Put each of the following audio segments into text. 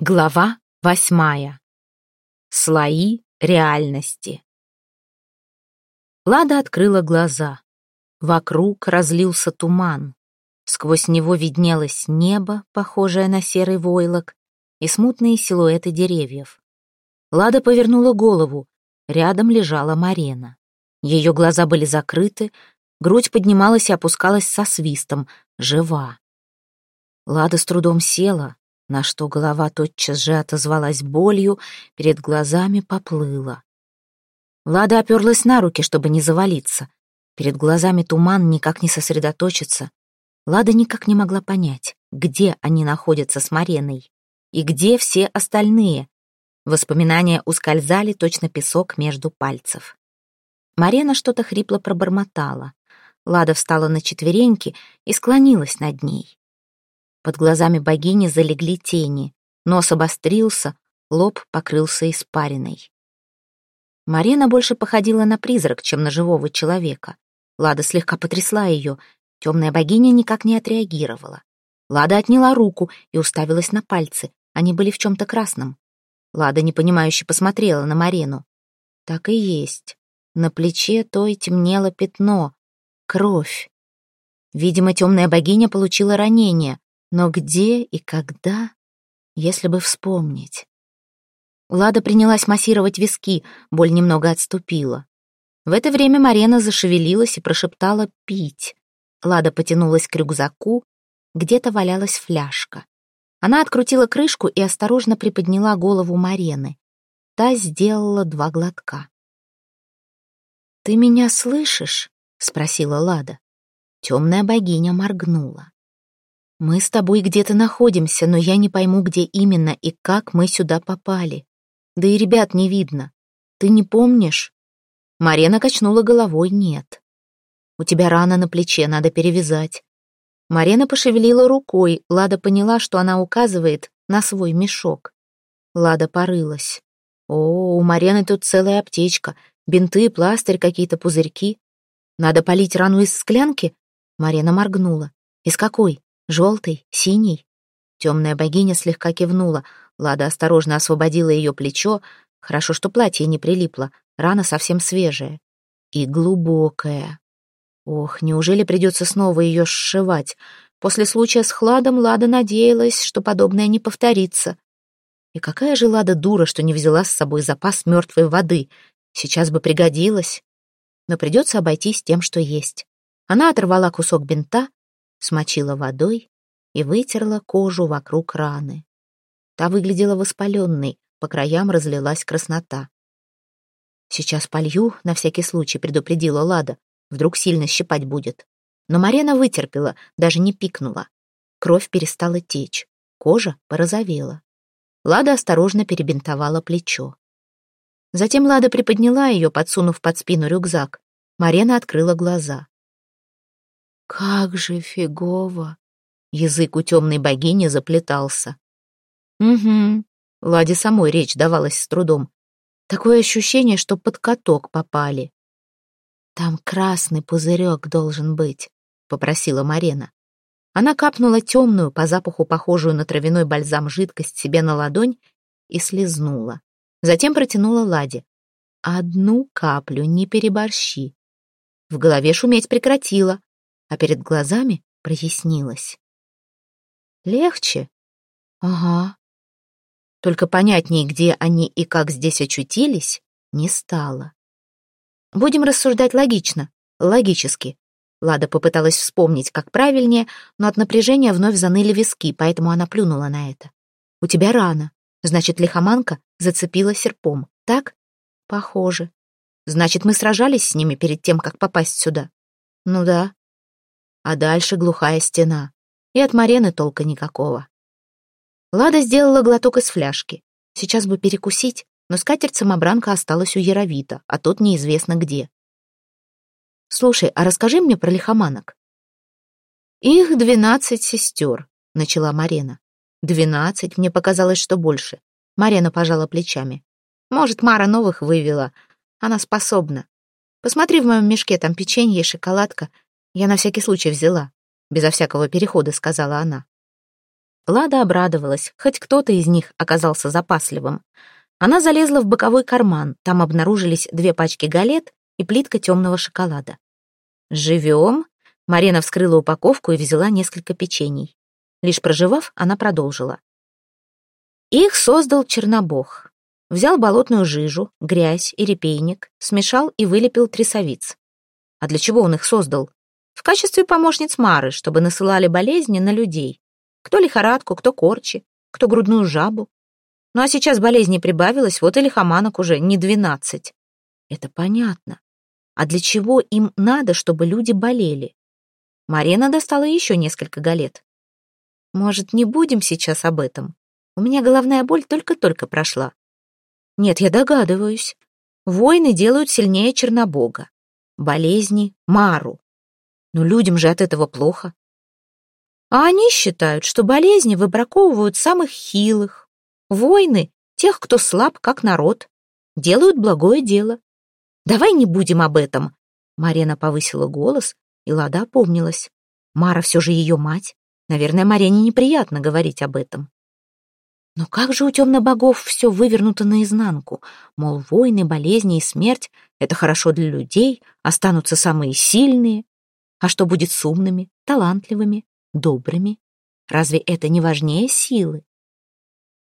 Глава восьмая. Слои реальности. Лада открыла глаза. Вокруг разлился туман. Сквозь него виднелось небо, похожее на серый войлок, и смутные силуэты деревьев. Лада повернула голову. Рядом лежала Марена. Ее глаза были закрыты, грудь поднималась и опускалась со свистом, жива. Лада с трудом села, на что голова тотчас же отозвалась болью, перед глазами поплыла. Лада оперлась на руки, чтобы не завалиться. Перед глазами туман никак не сосредоточится. Лада никак не могла понять, где они находятся с Мареной и где все остальные. Воспоминания ускользали, точно песок между пальцев. Марена что-то хрипло пробормотала. Лада встала на четвереньки и склонилась над ней. Под глазами богини залегли тени, нос обострился, лоб покрылся испариной. Марина больше походила на призрак, чем на живого человека. Лада слегка потрясла ее, темная богиня никак не отреагировала. Лада отняла руку и уставилась на пальцы, они были в чем-то красном. Лада непонимающе посмотрела на Марину. Так и есть. На плече той темнело пятно. Кровь. Видимо, темная богиня получила ранение. Но где и когда, если бы вспомнить? Лада принялась массировать виски, боль немного отступила. В это время Марена зашевелилась и прошептала «пить». Лада потянулась к рюкзаку, где-то валялась фляжка. Она открутила крышку и осторожно приподняла голову Марены. Та сделала два глотка. «Ты меня слышишь?» — спросила Лада. Темная богиня моргнула. Мы с тобой где-то находимся, но я не пойму, где именно и как мы сюда попали. Да и ребят не видно. Ты не помнишь?» Марена качнула головой «нет». «У тебя рана на плече, надо перевязать». Марена пошевелила рукой, Лада поняла, что она указывает на свой мешок. Лада порылась. «О, у Марены тут целая аптечка, бинты, пластырь, какие-то пузырьки. Надо полить рану из склянки?» Марена моргнула. «Из какой?» Желтый, синий. Темная богиня слегка кивнула. Лада осторожно освободила ее плечо. Хорошо, что платье не прилипло. Рана совсем свежая. И глубокая. Ох, неужели придется снова ее сшивать? После случая с Хладом Лада надеялась, что подобное не повторится. И какая же Лада дура, что не взяла с собой запас мертвой воды. Сейчас бы пригодилась. Но придется обойтись тем, что есть. Она оторвала кусок бинта, смочила водой и вытерла кожу вокруг раны. Та выглядела воспаленной, по краям разлилась краснота. «Сейчас полью, на всякий случай», — предупредила Лада. «Вдруг сильно щипать будет». Но Марена вытерпела, даже не пикнула. Кровь перестала течь, кожа порозовела. Лада осторожно перебинтовала плечо. Затем Лада приподняла ее, подсунув под спину рюкзак. Марена открыла глаза. Как же фигово! Язык у темной богини заплетался. Угу. Ладе самой речь давалась с трудом. Такое ощущение, что под каток попали. Там красный пузырек должен быть, попросила Марена. Она капнула темную, по запаху похожую на травяной бальзам жидкость себе на ладонь и слезнула. Затем протянула Ладе. «Одну каплю, не переборщи». В голове шуметь прекратила, а перед глазами прояснилось. Легче? Ага. Только понятнее, где они и как здесь очутились, не стало. Будем рассуждать логично, логически. Лада попыталась вспомнить, как правильнее, но от напряжения вновь заныли виски, поэтому она плюнула на это. «У тебя рана. Значит, лихоманка зацепила серпом, так?» «Похоже. Значит, мы сражались с ними перед тем, как попасть сюда?» «Ну да а дальше глухая стена. И от Марены толка никакого. Лада сделала глоток из фляжки. Сейчас бы перекусить, но скатерть-самобранка осталась у Яровита, а тот неизвестно где. «Слушай, а расскажи мне про лихоманок». «Их двенадцать сестер», — начала Марена. «Двенадцать, мне показалось, что больше». Марена пожала плечами. «Может, Мара новых вывела. Она способна. Посмотри в моем мешке, там печенье и шоколадка. Я на всякий случай взяла. Безо всякого перехода, сказала она. Лада обрадовалась, хоть кто-то из них оказался запасливым. Она залезла в боковой карман, там обнаружились две пачки галет и плитка темного шоколада. «Живем?» Марина вскрыла упаковку и взяла несколько печений. Лишь проживав, она продолжила. Их создал Чернобог. Взял болотную жижу, грязь и репейник, смешал и вылепил трясовиц. А для чего он их создал? В качестве помощниц Мары, чтобы насылали болезни на людей. Кто лихорадку, кто корчи, кто грудную жабу. Ну а сейчас болезней прибавилось, вот и лихоманок уже не двенадцать. Это понятно. А для чего им надо, чтобы люди болели? Марина достала еще несколько галет. Может, не будем сейчас об этом? У меня головная боль только-только прошла. Нет, я догадываюсь. Войны делают сильнее Чернобога. Болезни — Мару. Но людям же от этого плохо. А они считают, что болезни выбраковывают самых хилых. Войны — тех, кто слаб, как народ. Делают благое дело. Давай не будем об этом. Марена повысила голос, и Лада опомнилась. Мара все же ее мать. Наверное, Марене неприятно говорить об этом. Но как же у темно-богов все вывернуто наизнанку? Мол, войны, болезни и смерть — это хорошо для людей, останутся самые сильные. А что будет с умными, талантливыми, добрыми. Разве это не важнее силы?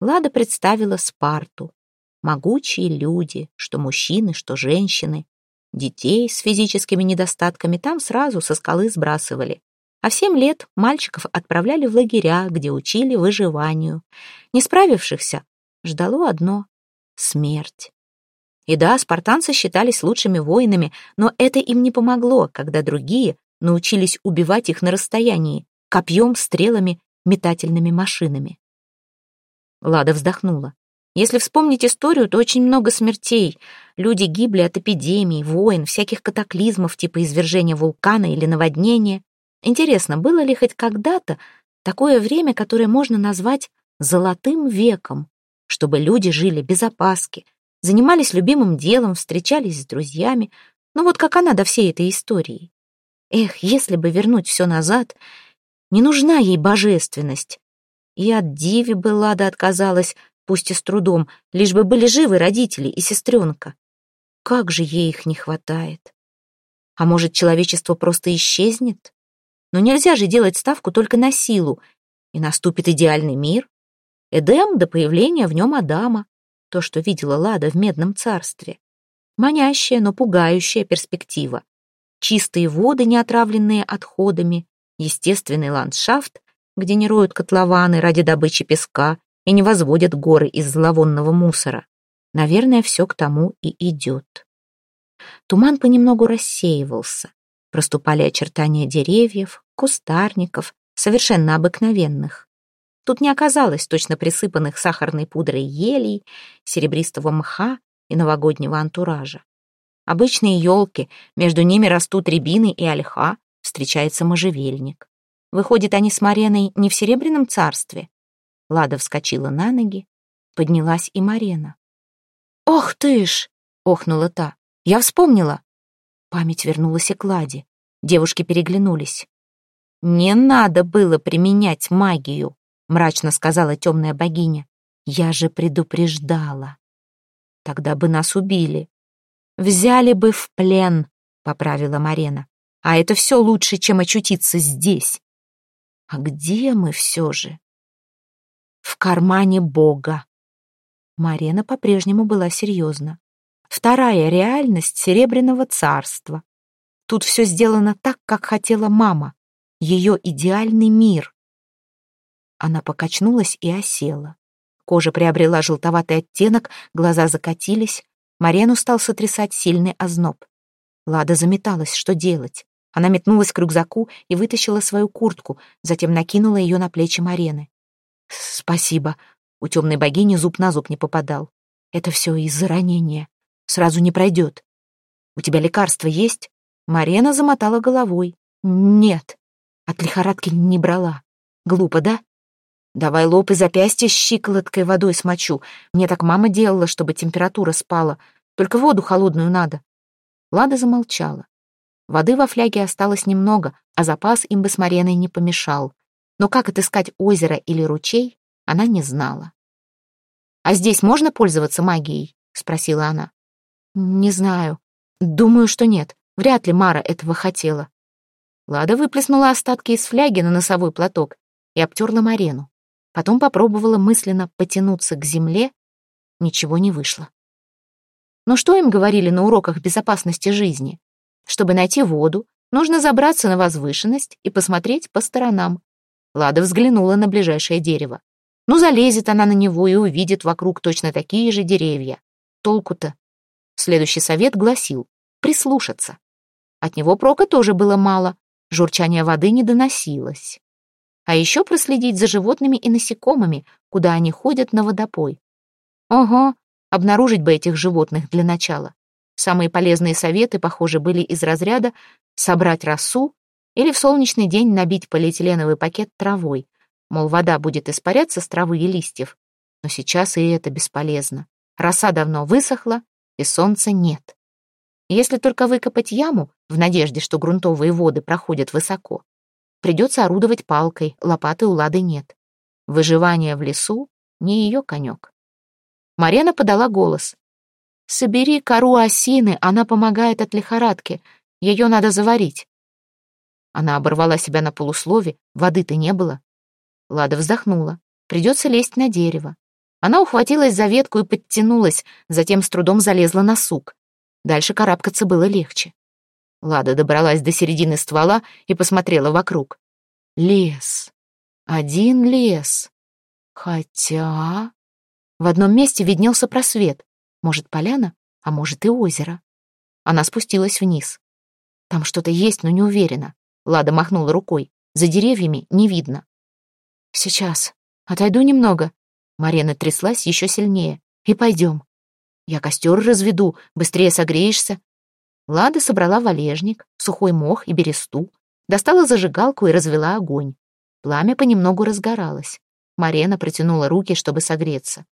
Лада представила Спарту. Могучие люди, что мужчины, что женщины. Детей с физическими недостатками там сразу со скалы сбрасывали. А в семь лет мальчиков отправляли в лагеря, где учили выживанию. Не справившихся ждало одно — смерть. И да, спартанцы считались лучшими воинами, но это им не помогло, когда другие научились убивать их на расстоянии, копьем, стрелами, метательными машинами. Лада вздохнула. Если вспомнить историю, то очень много смертей. Люди гибли от эпидемий, войн, всяких катаклизмов типа извержения вулкана или наводнения. Интересно, было ли хоть когда-то такое время, которое можно назвать «золотым веком», чтобы люди жили без опаски, занимались любимым делом, встречались с друзьями, ну вот как она до всей этой истории. Эх, если бы вернуть все назад, не нужна ей божественность. И от Диви бы Лада отказалась, пусть и с трудом, лишь бы были живы родители и сестренка. Как же ей их не хватает. А может, человечество просто исчезнет? Но нельзя же делать ставку только на силу, и наступит идеальный мир. Эдем до появления в нем Адама, то, что видела Лада в Медном царстве. Манящая, но пугающая перспектива. Чистые воды, не отравленные отходами, естественный ландшафт, где не роют котлованы ради добычи песка и не возводят горы из зловонного мусора. Наверное, все к тому и идет. Туман понемногу рассеивался. Проступали очертания деревьев, кустарников, совершенно обыкновенных. Тут не оказалось точно присыпанных сахарной пудрой елей, серебристого мха и новогоднего антуража. Обычные елки, между ними растут рябины и ольха, встречается можжевельник. Выходит, они с Мареной не в Серебряном царстве. Лада вскочила на ноги, поднялась и Марена. «Ох ты ж!» — охнула та. «Я вспомнила!» Память вернулась и к Ладе. Девушки переглянулись. «Не надо было применять магию», — мрачно сказала темная богиня. «Я же предупреждала. Тогда бы нас убили. Взяли бы в плен», — поправила Марена. А это все лучше, чем очутиться здесь. А где мы все же? В кармане Бога. Марена по-прежнему была серьезна. Вторая реальность Серебряного царства. Тут все сделано так, как хотела мама. Ее идеальный мир. Она покачнулась и осела. Кожа приобрела желтоватый оттенок, глаза закатились. Марену стал сотрясать сильный озноб. Лада заметалась, что делать. Она метнулась к рюкзаку и вытащила свою куртку, затем накинула ее на плечи Марены. «Спасибо». У темной богини зуб на зуб не попадал. «Это все из-за ранения. Сразу не пройдет. У тебя лекарства есть?» Марена замотала головой. «Нет. От лихорадки не брала. Глупо, да?» «Давай лоб и запястье щиколоткой водой смочу. Мне так мама делала, чтобы температура спала. Только воду холодную надо». Лада замолчала. Воды во фляге осталось немного, а запас им бы с Мареной не помешал. но как отыскать озеро или ручей, она не знала. «А здесь можно пользоваться магией?» — спросила она. «Не знаю. Думаю, что нет. Вряд ли Мара этого хотела». Лада выплеснула остатки из фляги на носовой платок и обтерла Марену. Потом попробовала мысленно потянуться к земле. Ничего не вышло. Но что им говорили на уроках безопасности жизни? Чтобы найти воду, нужно забраться на возвышенность и посмотреть по сторонам. Лада взглянула на ближайшее дерево. Ну, залезет она на него и увидит вокруг точно такие же деревья. Толку-то? Следующий совет гласил прислушаться. От него прока тоже было мало, журчание воды не доносилось. А еще проследить за животными и насекомыми, куда они ходят на водопой. Ого, обнаружить бы этих животных для начала. Самые полезные советы, похоже, были из разряда собрать росу или в солнечный день набить полиэтиленовый пакет травой, Мол, вода будет испаряться с травы и листьев. Но сейчас и это бесполезно. Роса давно высохла, и солнца нет. Если только выкопать яму, в надежде, что грунтовые воды проходят высоко, придется орудовать палкой, лопаты у Лады нет. Выживание в лесу — не ее конек. Марена подала голос. «Собери кору осины, она помогает от лихорадки. Ее надо заварить». Она оборвала себя на полуслове, воды-то не было. Лада вздохнула. Придется лезть на дерево. Она ухватилась за ветку и подтянулась, затем с трудом залезла на сук. Дальше карабкаться было легче. Лада добралась до середины ствола и посмотрела вокруг. Лес. Один лес. Хотя... В одном месте виднелся просвет. Может, поляна, а может и озеро. Она спустилась вниз. Там что-то есть, но не уверена. Лада махнула рукой. За деревьями не видно. «Сейчас. Отойду немного». Марена тряслась еще сильнее. «И пойдем. Я костер разведу, быстрее согреешься». Лада собрала валежник, сухой мох и бересту, достала зажигалку и развела огонь. Пламя понемногу разгоралось. Марена протянула руки, чтобы согреться.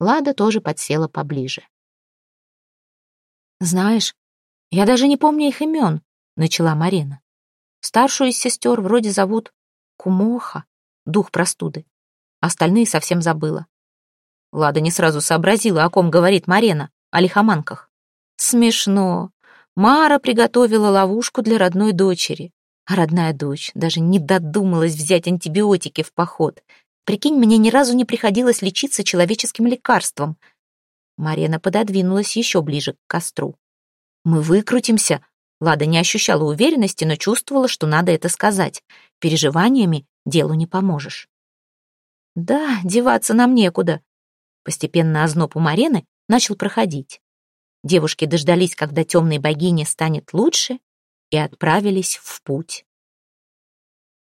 Лада тоже подсела поближе. «Знаешь, я даже не помню их имен», — начала Марина. «Старшую из сестер вроде зовут Кумоха, дух простуды. Остальные совсем забыла. Лада не сразу сообразила, о ком говорит Марена, о лихоманках. Смешно. Мара приготовила ловушку для родной дочери. А родная дочь даже не додумалась взять антибиотики в поход. Прикинь, мне ни разу не приходилось лечиться человеческим лекарством. Марена пододвинулась еще ближе к костру. «Мы выкрутимся». Лада не ощущала уверенности, но чувствовала, что надо это сказать. Переживаниями делу не поможешь. Да, деваться нам некуда. Постепенно озноб у Марены начал проходить. Девушки дождались, когда темной богине станет лучше, и отправились в путь.